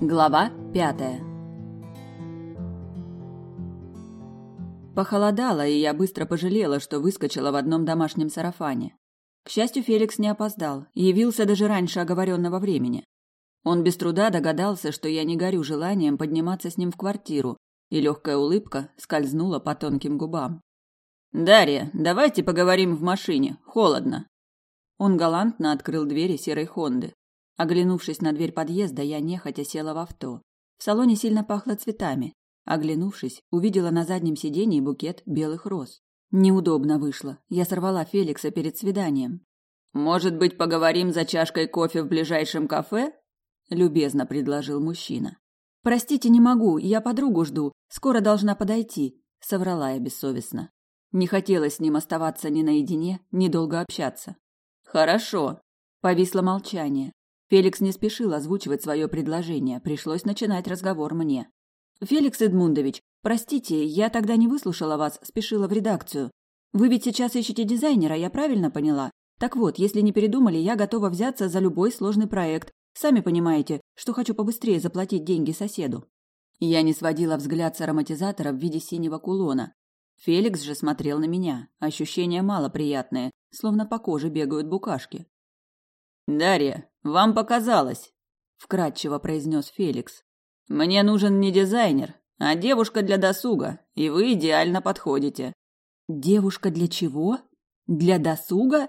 Глава пятая Похолодало, и я быстро пожалела, что выскочила в одном домашнем сарафане. К счастью, Феликс не опоздал, явился даже раньше оговоренного времени. Он без труда догадался, что я не горю желанием подниматься с ним в квартиру, и легкая улыбка скользнула по тонким губам. «Дарья, давайте поговорим в машине, холодно». Он галантно открыл двери серой Хонды. Оглянувшись на дверь подъезда, я нехотя села в авто. В салоне сильно пахло цветами. Оглянувшись, увидела на заднем сиденье букет белых роз. Неудобно вышло. Я сорвала Феликса перед свиданием. «Может быть, поговорим за чашкой кофе в ближайшем кафе?» – любезно предложил мужчина. «Простите, не могу, я подругу жду, скоро должна подойти», – соврала я бессовестно. Не хотелось с ним оставаться ни наедине, ни долго общаться. «Хорошо», – повисло молчание. Феликс не спешил озвучивать свое предложение, пришлось начинать разговор мне. «Феликс Эдмундович, простите, я тогда не выслушала вас, спешила в редакцию. Вы ведь сейчас ищете дизайнера, я правильно поняла? Так вот, если не передумали, я готова взяться за любой сложный проект. Сами понимаете, что хочу побыстрее заплатить деньги соседу». Я не сводила взгляд с ароматизатора в виде синего кулона. Феликс же смотрел на меня. Ощущения малоприятные, словно по коже бегают букашки. «Дарья, вам показалось», – вкратчиво произнес Феликс. «Мне нужен не дизайнер, а девушка для досуга, и вы идеально подходите». «Девушка для чего? Для досуга?»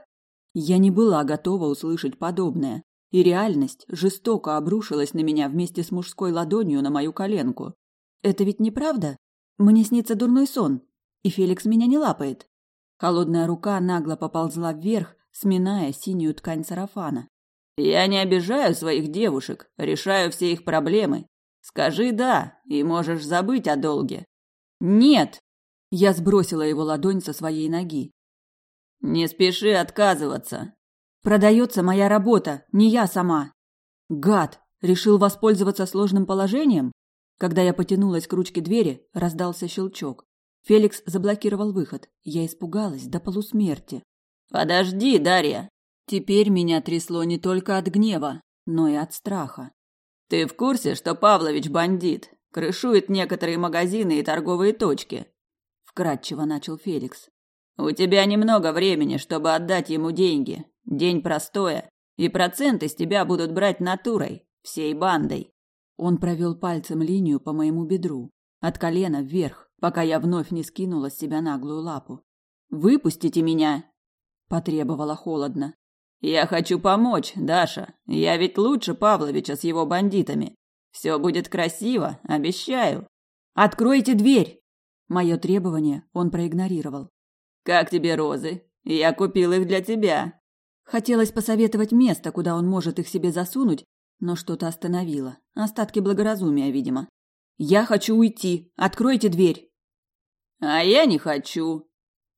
Я не была готова услышать подобное, и реальность жестоко обрушилась на меня вместе с мужской ладонью на мою коленку. «Это ведь неправда? Мне снится дурной сон, и Феликс меня не лапает». Холодная рука нагло поползла вверх, сминая синюю ткань сарафана. Я не обижаю своих девушек, решаю все их проблемы. Скажи «да», и можешь забыть о долге. Нет. Я сбросила его ладонь со своей ноги. Не спеши отказываться. Продается моя работа, не я сама. Гад, решил воспользоваться сложным положением? Когда я потянулась к ручке двери, раздался щелчок. Феликс заблокировал выход. Я испугалась до полусмерти. Подожди, Дарья. Теперь меня трясло не только от гнева, но и от страха. Ты в курсе, что Павлович бандит, крышует некоторые магазины и торговые точки? вкратчиво начал Феликс. У тебя немного времени, чтобы отдать ему деньги. День простое, и проценты с тебя будут брать натурой, всей бандой. Он провел пальцем линию по моему бедру, от колена вверх, пока я вновь не скинула с себя наглую лапу. Выпустите меня, потребовала холодно. Я хочу помочь, Даша. Я ведь лучше Павловича с его бандитами. Все будет красиво, обещаю. Откройте дверь. Мое требование он проигнорировал. Как тебе розы? Я купил их для тебя. Хотелось посоветовать место, куда он может их себе засунуть, но что-то остановило. Остатки благоразумия, видимо. Я хочу уйти. Откройте дверь. А я не хочу,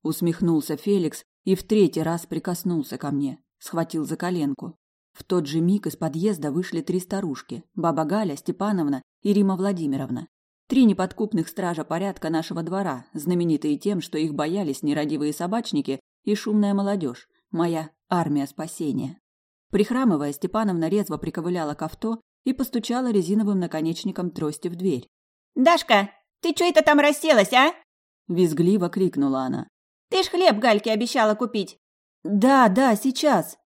усмехнулся Феликс и в третий раз прикоснулся ко мне схватил за коленку. В тот же миг из подъезда вышли три старушки: баба Галя, Степановна и Рима Владимировна. Три неподкупных стража порядка нашего двора, знаменитые тем, что их боялись нерадивые собачники и шумная молодежь, моя армия спасения. Прихрамывая, Степановна резво приковыляла к авто и постучала резиновым наконечником трости в дверь. «Дашка, ты чё это там расселась, а?» Визгливо крикнула она. «Ты ж хлеб Гальке обещала купить. Да, да, сейчас.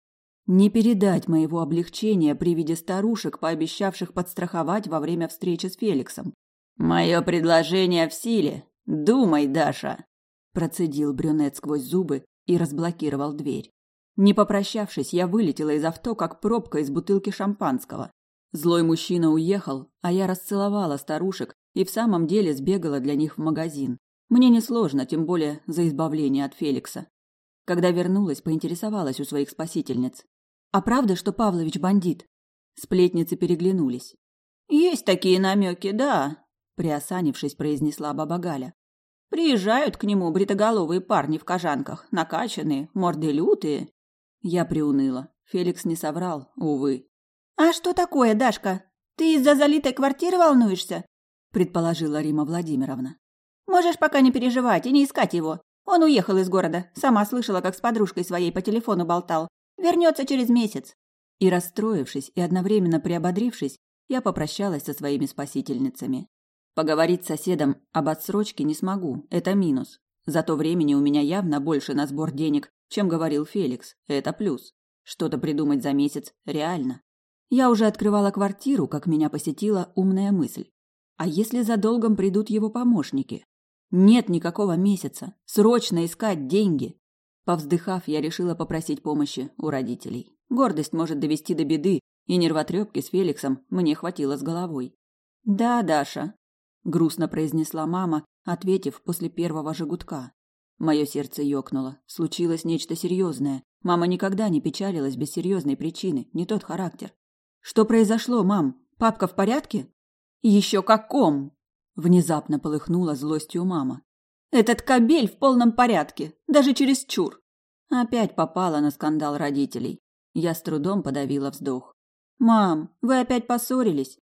Не передать моего облегчения при виде старушек, пообещавших подстраховать во время встречи с Феликсом. Мое предложение в силе. Думай, Даша, процедил брюнет сквозь зубы и разблокировал дверь. Не попрощавшись, я вылетела из авто, как пробка из бутылки шампанского. Злой мужчина уехал, а я расцеловала старушек и в самом деле сбегала для них в магазин. Мне несложно, тем более за избавление от Феликса. Когда вернулась, поинтересовалась у своих спасительниц. «А правда, что Павлович бандит?» Сплетницы переглянулись. «Есть такие намеки, да», – приосанившись, произнесла баба Галя. «Приезжают к нему бритоголовые парни в кожанках, накачанные, морды лютые». Я приуныла. Феликс не соврал, увы. «А что такое, Дашка? Ты из-за залитой квартиры волнуешься?» – предположила Рима Владимировна. «Можешь пока не переживать и не искать его. Он уехал из города. Сама слышала, как с подружкой своей по телефону болтал. Вернется через месяц. И расстроившись, и одновременно приободрившись, я попрощалась со своими спасительницами. Поговорить с соседом об отсрочке не смогу, это минус. Зато времени у меня явно больше на сбор денег, чем говорил Феликс, это плюс. Что-то придумать за месяц реально. Я уже открывала квартиру, как меня посетила умная мысль. А если за долгом придут его помощники? Нет никакого месяца. Срочно искать деньги. Повздыхав, я решила попросить помощи у родителей. Гордость может довести до беды, и нервотрепки с Феликсом мне хватило с головой. «Да, Даша», — грустно произнесла мама, ответив после первого же гудка. Мое сердце ёкнуло. Случилось нечто серьезное. Мама никогда не печалилась без серьезной причины, не тот характер. Что произошло, мам? Папка в порядке? Еще каком? Внезапно полыхнула злостью мама. Этот кобель в полном порядке, даже через чур. Опять попала на скандал родителей. Я с трудом подавила вздох. Мам, вы опять поссорились?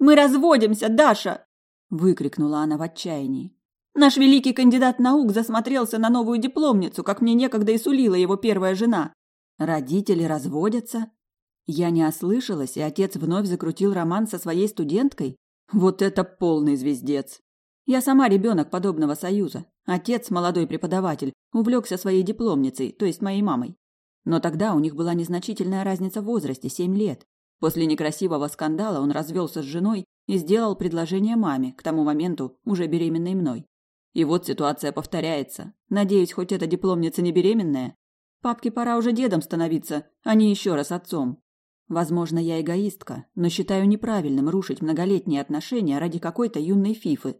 Мы разводимся, Даша, выкрикнула она в отчаянии. Наш великий кандидат наук засмотрелся на новую дипломницу, как мне некогда и сулила его первая жена. Родители разводятся? Я не ослышалась, и отец вновь закрутил роман со своей студенткой? Вот это полный звездец. Я сама ребенок подобного союза. Отец, молодой преподаватель, увлекся своей дипломницей, то есть моей мамой. Но тогда у них была незначительная разница в возрасте – семь лет. После некрасивого скандала он развелся с женой и сделал предложение маме, к тому моменту уже беременной мной. И вот ситуация повторяется. Надеюсь, хоть эта дипломница не беременная. Папке пора уже дедом становиться, а не еще раз отцом. Возможно, я эгоистка, но считаю неправильным рушить многолетние отношения ради какой-то юной фифы.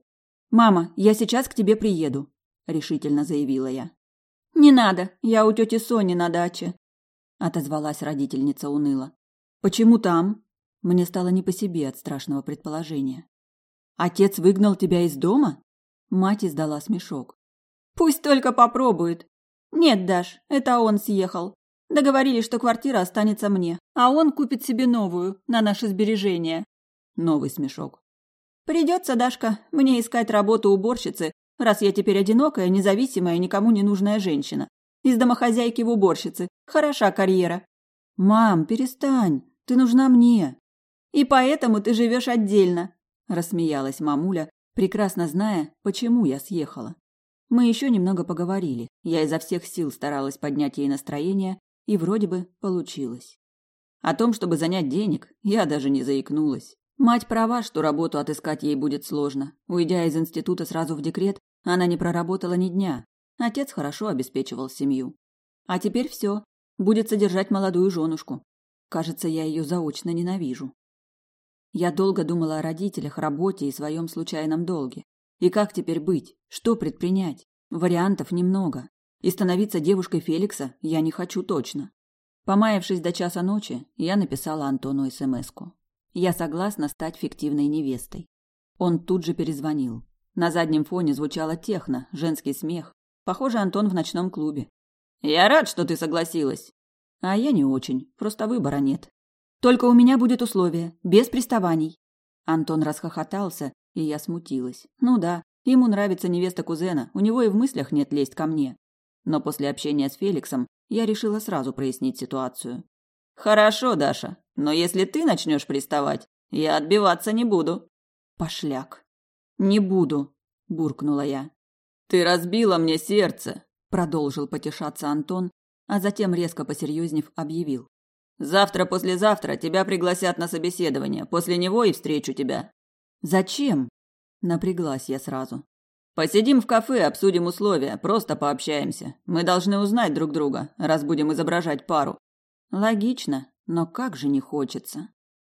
«Мама, я сейчас к тебе приеду», – решительно заявила я. «Не надо, я у тети Сони на даче», – отозвалась родительница уныло. «Почему там?» Мне стало не по себе от страшного предположения. «Отец выгнал тебя из дома?» Мать издала смешок. Пусть только попробует. Нет, Даш, это он съехал. Договорились, что квартира останется мне, а он купит себе новую на наши сбережения. Новый смешок. Придется, Дашка, мне искать работу уборщицы, раз я теперь одинокая, независимая, никому не нужная женщина. Из домохозяйки в уборщицы. Хороша карьера. Мам, перестань. Ты нужна мне. И поэтому ты живешь отдельно, рассмеялась мамуля, прекрасно зная, почему я съехала. Мы еще немного поговорили. Я изо всех сил старалась поднять ей настроение, и вроде бы получилось. О том, чтобы занять денег, я даже не заикнулась. Мать права, что работу отыскать ей будет сложно. Уйдя из института сразу в декрет, она не проработала ни дня. Отец хорошо обеспечивал семью. А теперь все. Будет содержать молодую женушку. Кажется, я ее заочно ненавижу. Я долго думала о родителях, работе и своем случайном долге. И как теперь быть? Что предпринять? Вариантов немного. И становиться девушкой Феликса я не хочу точно. Помаявшись до часа ночи, я написала Антону СМСку. Я согласна стать фиктивной невестой. Он тут же перезвонил. На заднем фоне звучала техно, женский смех. Похоже, Антон в ночном клубе. «Я рад, что ты согласилась». А я не очень, просто выбора нет. Только у меня будет условие, без приставаний. Антон расхохотался, и я смутилась. Ну да, ему нравится невеста кузена, у него и в мыслях нет лезть ко мне. Но после общения с Феликсом я решила сразу прояснить ситуацию. Хорошо, Даша, но если ты начнешь приставать, я отбиваться не буду. Пошляк. Не буду, буркнула я. Ты разбила мне сердце, продолжил потешаться Антон, а затем резко посерьезнев объявил. Завтра-послезавтра тебя пригласят на собеседование. После него и встречу тебя. Зачем? Напряглась я сразу. Посидим в кафе, обсудим условия, просто пообщаемся. Мы должны узнать друг друга, раз будем изображать пару. Логично, но как же не хочется.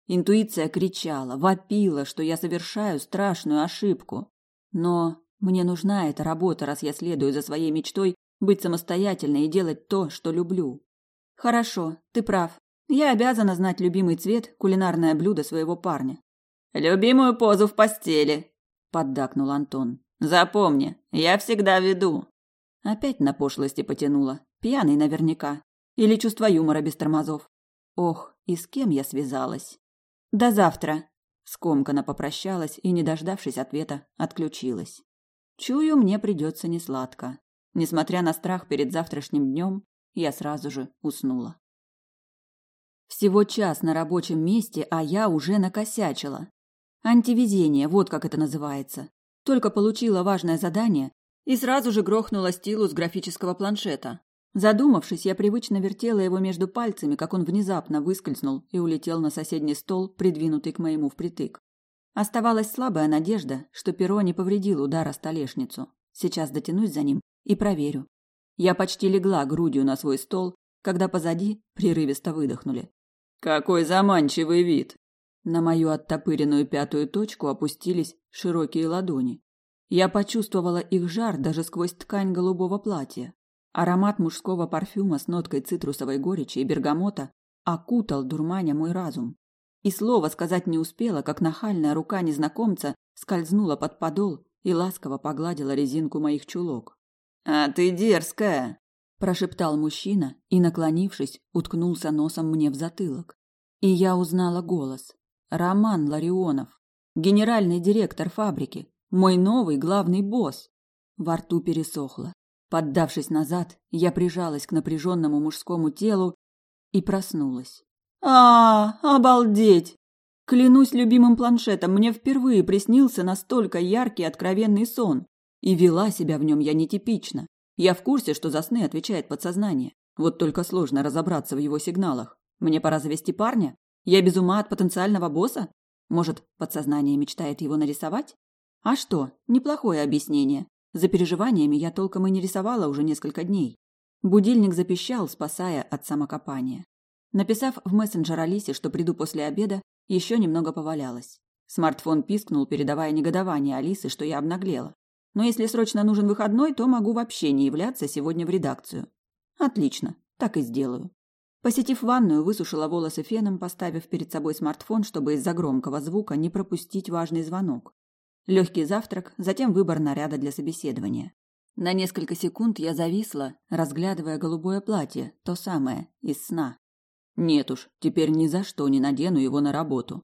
Интуиция кричала, вопила, что я совершаю страшную ошибку. Но мне нужна эта работа, раз я следую за своей мечтой быть самостоятельной и делать то, что люблю. Хорошо, ты прав. Я обязана знать любимый цвет, кулинарное блюдо своего парня. Любимую позу в постели, поддакнул Антон. Запомни, я всегда веду. Опять на пошлости потянула. Пьяный наверняка. Или чувство юмора без тормозов. Ох, и с кем я связалась? До завтра. Скомканно попрощалась и, не дождавшись ответа, отключилась. Чую, мне придется несладко. Несмотря на страх перед завтрашним днем, я сразу же уснула. Всего час на рабочем месте, а я уже накосячила. Антивезение, вот как это называется. Только получила важное задание и сразу же грохнула стилус графического планшета. Задумавшись, я привычно вертела его между пальцами, как он внезапно выскользнул и улетел на соседний стол, придвинутый к моему впритык. Оставалась слабая надежда, что перо не повредил удар о столешницу. Сейчас дотянусь за ним и проверю. Я почти легла грудью на свой стол, когда позади прерывисто выдохнули. «Какой заманчивый вид!» На мою оттопыренную пятую точку опустились широкие ладони. Я почувствовала их жар даже сквозь ткань голубого платья. Аромат мужского парфюма с ноткой цитрусовой горечи и бергамота окутал дурманя мой разум. И слова сказать не успела, как нахальная рука незнакомца скользнула под подол и ласково погладила резинку моих чулок. «А ты дерзкая!» – прошептал мужчина и, наклонившись, уткнулся носом мне в затылок. И я узнала голос. Роман Ларионов, генеральный директор фабрики, мой новый главный босс. Во рту пересохло. Поддавшись назад, я прижалась к напряженному мужскому телу и проснулась. А, обалдеть! Клянусь любимым планшетом, мне впервые приснился настолько яркий откровенный сон. И вела себя в нем я нетипично. Я в курсе, что за сны отвечает подсознание. Вот только сложно разобраться в его сигналах. Мне пора завести парня? Я без ума от потенциального босса? Может, подсознание мечтает его нарисовать? А что, неплохое объяснение. За переживаниями я толком и не рисовала уже несколько дней. Будильник запищал, спасая от самокопания. Написав в мессенджер Алисе, что приду после обеда, еще немного повалялась. Смартфон пискнул, передавая негодование Алисы, что я обнаглела. Но если срочно нужен выходной, то могу вообще не являться сегодня в редакцию. Отлично, так и сделаю. Посетив ванную, высушила волосы феном, поставив перед собой смартфон, чтобы из-за громкого звука не пропустить важный звонок. Легкий завтрак, затем выбор наряда для собеседования. На несколько секунд я зависла, разглядывая голубое платье, то самое, из сна. Нет уж, теперь ни за что не надену его на работу.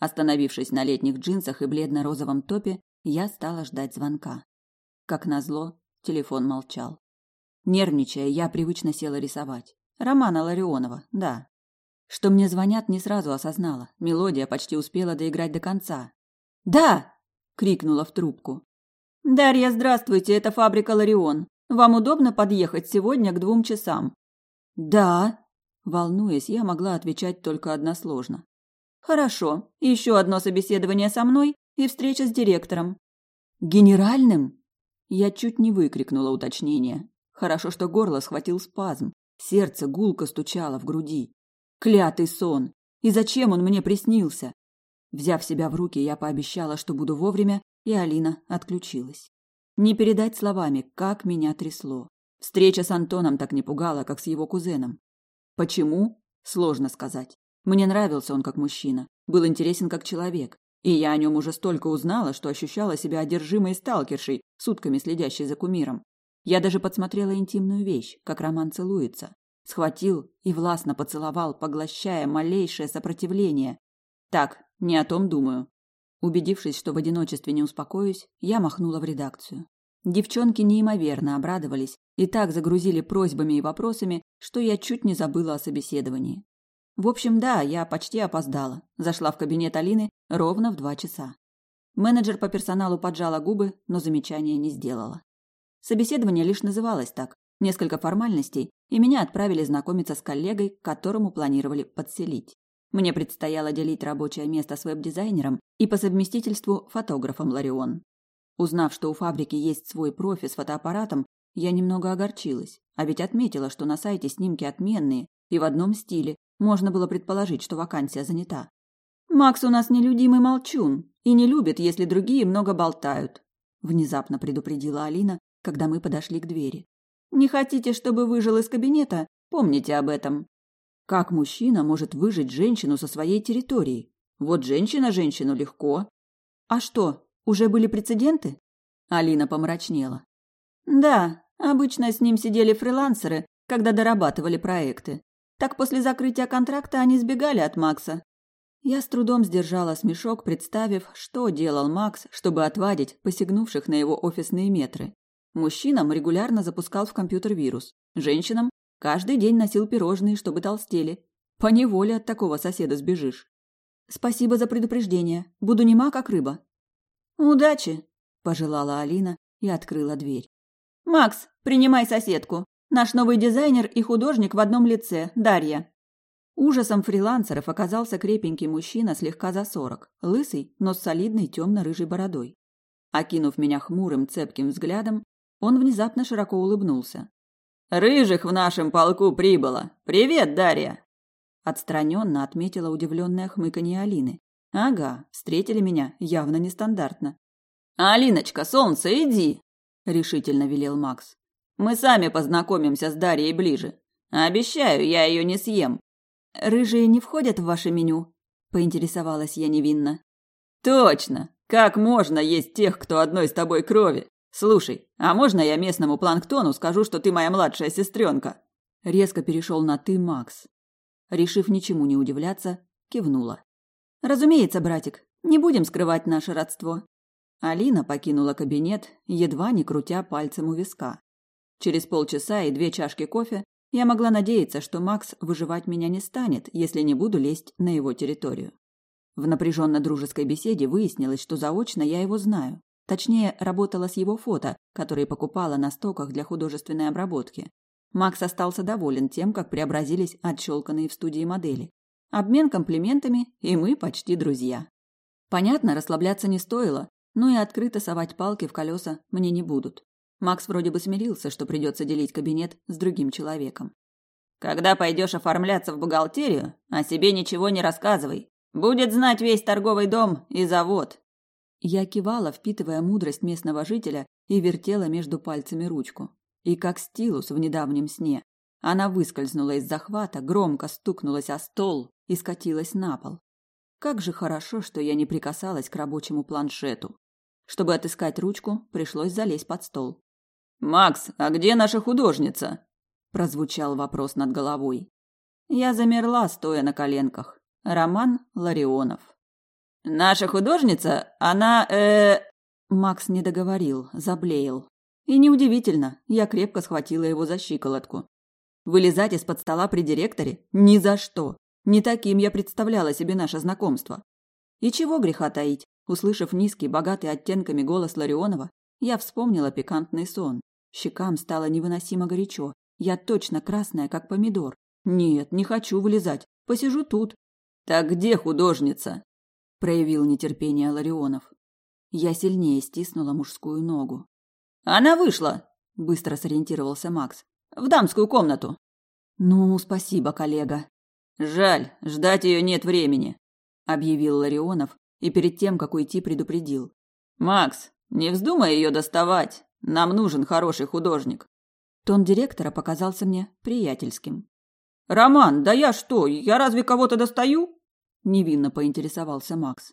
Остановившись на летних джинсах и бледно-розовом топе, я стала ждать звонка. Как назло, телефон молчал. Нервничая, я привычно села рисовать. Романа Ларионова, да. Что мне звонят, не сразу осознала. Мелодия почти успела доиграть до конца. «Да!» крикнула в трубку. Дарья, здравствуйте, это фабрика Ларион. Вам удобно подъехать сегодня к двум часам? Да, волнуясь, я могла отвечать только односложно. Хорошо. Еще одно собеседование со мной и встреча с директором. Генеральным? Я чуть не выкрикнула уточнение. Хорошо, что горло схватил спазм, сердце гулко стучало в груди. Клятый сон. И зачем он мне приснился? Взяв себя в руки, я пообещала, что буду вовремя, и Алина отключилась. Не передать словами, как меня трясло. Встреча с Антоном так не пугала, как с его кузеном. Почему? Сложно сказать. Мне нравился он как мужчина, был интересен как человек, и я о нем уже столько узнала, что ощущала себя одержимой сталкершей, сутками следящей за кумиром. Я даже подсмотрела интимную вещь, как Роман целуется. Схватил и властно поцеловал, поглощая малейшее сопротивление. Так, не о том думаю. Убедившись, что в одиночестве не успокоюсь, я махнула в редакцию. Девчонки неимоверно обрадовались и так загрузили просьбами и вопросами, что я чуть не забыла о собеседовании. В общем, да, я почти опоздала. Зашла в кабинет Алины ровно в два часа. Менеджер по персоналу поджала губы, но замечания не сделала. Собеседование лишь называлось так. Несколько формальностей, и меня отправили знакомиться с коллегой, к которому планировали подселить. Мне предстояло делить рабочее место с веб-дизайнером и по совместительству фотографом Ларион. Узнав, что у фабрики есть свой профи с фотоаппаратом, я немного огорчилась, а ведь отметила, что на сайте снимки отменные и в одном стиле. Можно было предположить, что вакансия занята. Макс у нас нелюдимый молчун и не любит, если другие много болтают, внезапно предупредила Алина, когда мы подошли к двери. Не хотите, чтобы выжил из кабинета? Помните об этом. Как мужчина может выжить женщину со своей территории? Вот женщина женщину легко. А что, уже были прецеденты? Алина помрачнела. Да, обычно с ним сидели фрилансеры, когда дорабатывали проекты. Так после закрытия контракта они сбегали от Макса. Я с трудом сдержала смешок, представив, что делал Макс, чтобы отвадить посягнувших на его офисные метры. Мужчинам регулярно запускал в компьютер вирус, женщинам Каждый день носил пирожные, чтобы толстели. По неволе от такого соседа сбежишь. Спасибо за предупреждение. Буду нема, как рыба. Удачи, пожелала Алина и открыла дверь. Макс, принимай соседку. Наш новый дизайнер и художник в одном лице, Дарья. Ужасом фрилансеров оказался крепенький мужчина слегка за сорок, лысый, но с солидной темно-рыжей бородой. Окинув меня хмурым, цепким взглядом, он внезапно широко улыбнулся. «Рыжих в нашем полку прибыло! Привет, Дарья!» Отстраненно отметила удивленное хмыканье Алины. «Ага, встретили меня явно нестандартно». «Алиночка, солнце, иди!» – решительно велел Макс. «Мы сами познакомимся с Дарьей ближе. Обещаю, я ее не съем. «Рыжие не входят в ваше меню?» – поинтересовалась я невинно. «Точно! Как можно есть тех, кто одной с тобой крови? Слушай, а можно я местному планктону скажу, что ты моя младшая сестренка?» Резко перешел на «ты, Макс». Решив ничему не удивляться, кивнула. «Разумеется, братик, не будем скрывать наше родство». Алина покинула кабинет, едва не крутя пальцем у виска. Через полчаса и две чашки кофе я могла надеяться, что Макс выживать меня не станет, если не буду лезть на его территорию. В напряженно-дружеской беседе выяснилось, что заочно я его знаю. Точнее, работала с его фото, которые покупала на стоках для художественной обработки. Макс остался доволен тем, как преобразились отщелканные в студии модели. Обмен комплиментами, и мы почти друзья. Понятно, расслабляться не стоило, но и открыто совать палки в колеса мне не будут. Макс вроде бы смирился, что придется делить кабинет с другим человеком. Когда пойдешь оформляться в бухгалтерию, о себе ничего не рассказывай. Будет знать весь торговый дом и завод. Я кивала, впитывая мудрость местного жителя, и вертела между пальцами ручку. И как стилус в недавнем сне. Она выскользнула из захвата, громко стукнулась о стол и скатилась на пол. Как же хорошо, что я не прикасалась к рабочему планшету. Чтобы отыскать ручку, пришлось залезть под стол. «Макс, а где наша художница?» прозвучал вопрос над головой. Я замерла, стоя на коленках. Роман Ларионов. «Наша художница? Она, э...» Макс не договорил, заблеял. И неудивительно, я крепко схватила его за щиколотку. Вылезать из-под стола при директоре? Ни за что. Не таким я представляла себе наше знакомство. И чего греха таить? Услышав низкий, богатый оттенками голос Ларионова, я вспомнила пикантный сон. Щекам стало невыносимо горячо. Я точно красная, как помидор. Нет, не хочу вылезать. Посижу тут. Так где художница? Проявил нетерпение Ларионов. Я сильнее стиснула мужскую ногу. Она вышла, быстро сориентировался Макс. В дамскую комнату. Ну, спасибо, коллега. Жаль, ждать ее нет времени, объявил Ларионов и перед тем, как уйти, предупредил. Макс, не вздумай ее доставать. Нам нужен хороший художник. Тон директора показался мне приятельским. Роман, да я что, я разве кого-то достаю? Невинно поинтересовался Макс.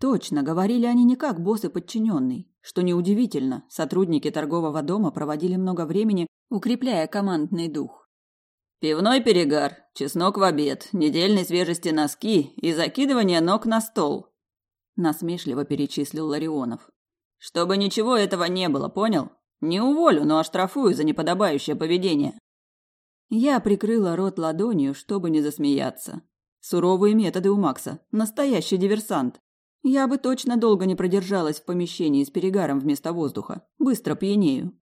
Точно, говорили они не как босс и подчиненный, что неудивительно, сотрудники торгового дома проводили много времени, укрепляя командный дух. Пивной перегар, чеснок в обед, недельной свежести носки и закидывание ног на стол. Насмешливо перечислил Ларионов. Чтобы ничего этого не было, понял? Не уволю, но оштрафую за неподобающее поведение. Я прикрыла рот ладонью, чтобы не засмеяться. Суровые методы у Макса. Настоящий диверсант. Я бы точно долго не продержалась в помещении с перегаром вместо воздуха. Быстро пьянею.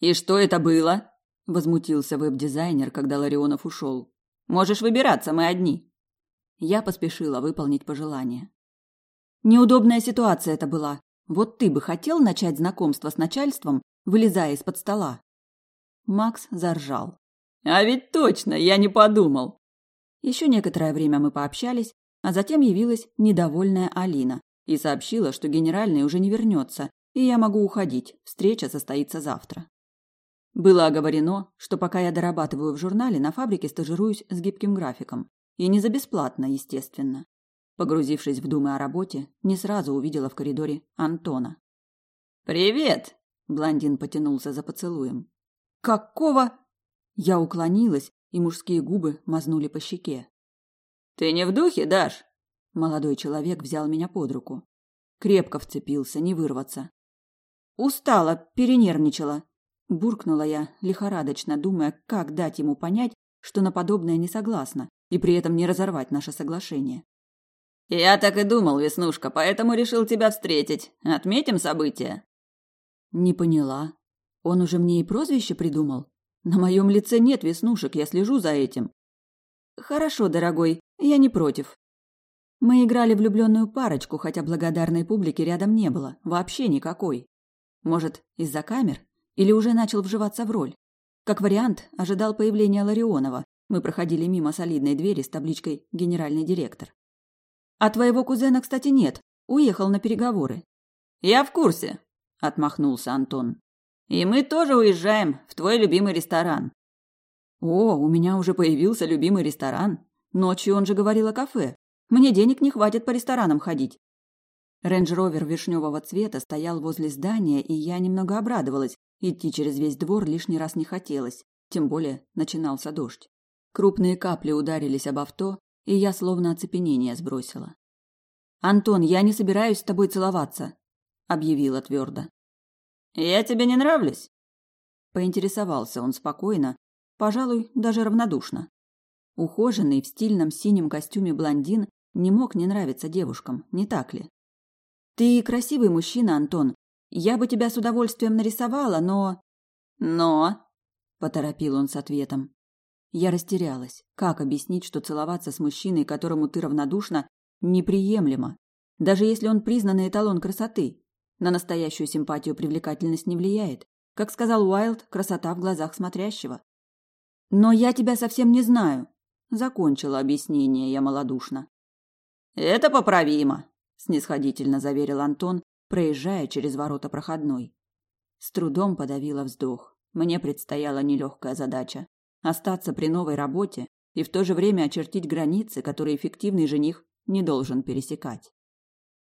«И что это было?» – возмутился веб-дизайнер, когда Ларионов ушел. «Можешь выбираться, мы одни». Я поспешила выполнить пожелание. Неудобная ситуация это была. Вот ты бы хотел начать знакомство с начальством, вылезая из-под стола? Макс заржал. А ведь точно, я не подумал. Еще некоторое время мы пообщались, а затем явилась недовольная Алина и сообщила, что генеральный уже не вернется, и я могу уходить. Встреча состоится завтра. Было оговорено, что пока я дорабатываю в журнале, на фабрике стажируюсь с гибким графиком. И не за бесплатно, естественно. Погрузившись в думы о работе, не сразу увидела в коридоре Антона. «Привет!» – блондин потянулся за поцелуем. «Какого?» Я уклонилась, и мужские губы мазнули по щеке. «Ты не в духе, Даш?» Молодой человек взял меня под руку. Крепко вцепился, не вырваться. «Устала, перенервничала», – буркнула я, лихорадочно думая, как дать ему понять, что на подобное не согласна, и при этом не разорвать наше соглашение. Я так и думал, Веснушка, поэтому решил тебя встретить. Отметим события. Не поняла. Он уже мне и прозвище придумал. На моем лице нет веснушек, я слежу за этим. Хорошо, дорогой, я не против. Мы играли влюбленную парочку, хотя благодарной публики рядом не было, вообще никакой. Может, из-за камер? Или уже начал вживаться в роль? Как вариант, ожидал появления Ларионова. Мы проходили мимо солидной двери с табличкой «Генеральный директор». А твоего кузена, кстати, нет. Уехал на переговоры. Я в курсе, отмахнулся Антон. И мы тоже уезжаем в твой любимый ресторан. О, у меня уже появился любимый ресторан. Ночью он же говорил о кафе. Мне денег не хватит по ресторанам ходить. Рейндж-ровер вишневого цвета стоял возле здания, и я немного обрадовалась. Идти через весь двор лишний раз не хотелось, тем более начинался дождь. Крупные капли ударились об авто, и я словно оцепенение сбросила. «Антон, я не собираюсь с тобой целоваться», — объявила твердо. «Я тебе не нравлюсь?» Поинтересовался он спокойно, пожалуй, даже равнодушно. Ухоженный в стильном синем костюме блондин не мог не нравиться девушкам, не так ли? «Ты красивый мужчина, Антон. Я бы тебя с удовольствием нарисовала, но...» «Но...» — поторопил он с ответом. Я растерялась. Как объяснить, что целоваться с мужчиной, которому ты равнодушна, неприемлемо? Даже если он признанный эталон красоты. На настоящую симпатию привлекательность не влияет. Как сказал Уайлд, красота в глазах смотрящего. «Но я тебя совсем не знаю», — закончила объяснение я малодушно. «Это поправимо», — снисходительно заверил Антон, проезжая через ворота проходной. С трудом подавила вздох. Мне предстояла нелегкая задача остаться при новой работе и в то же время очертить границы, которые эффективный жених не должен пересекать.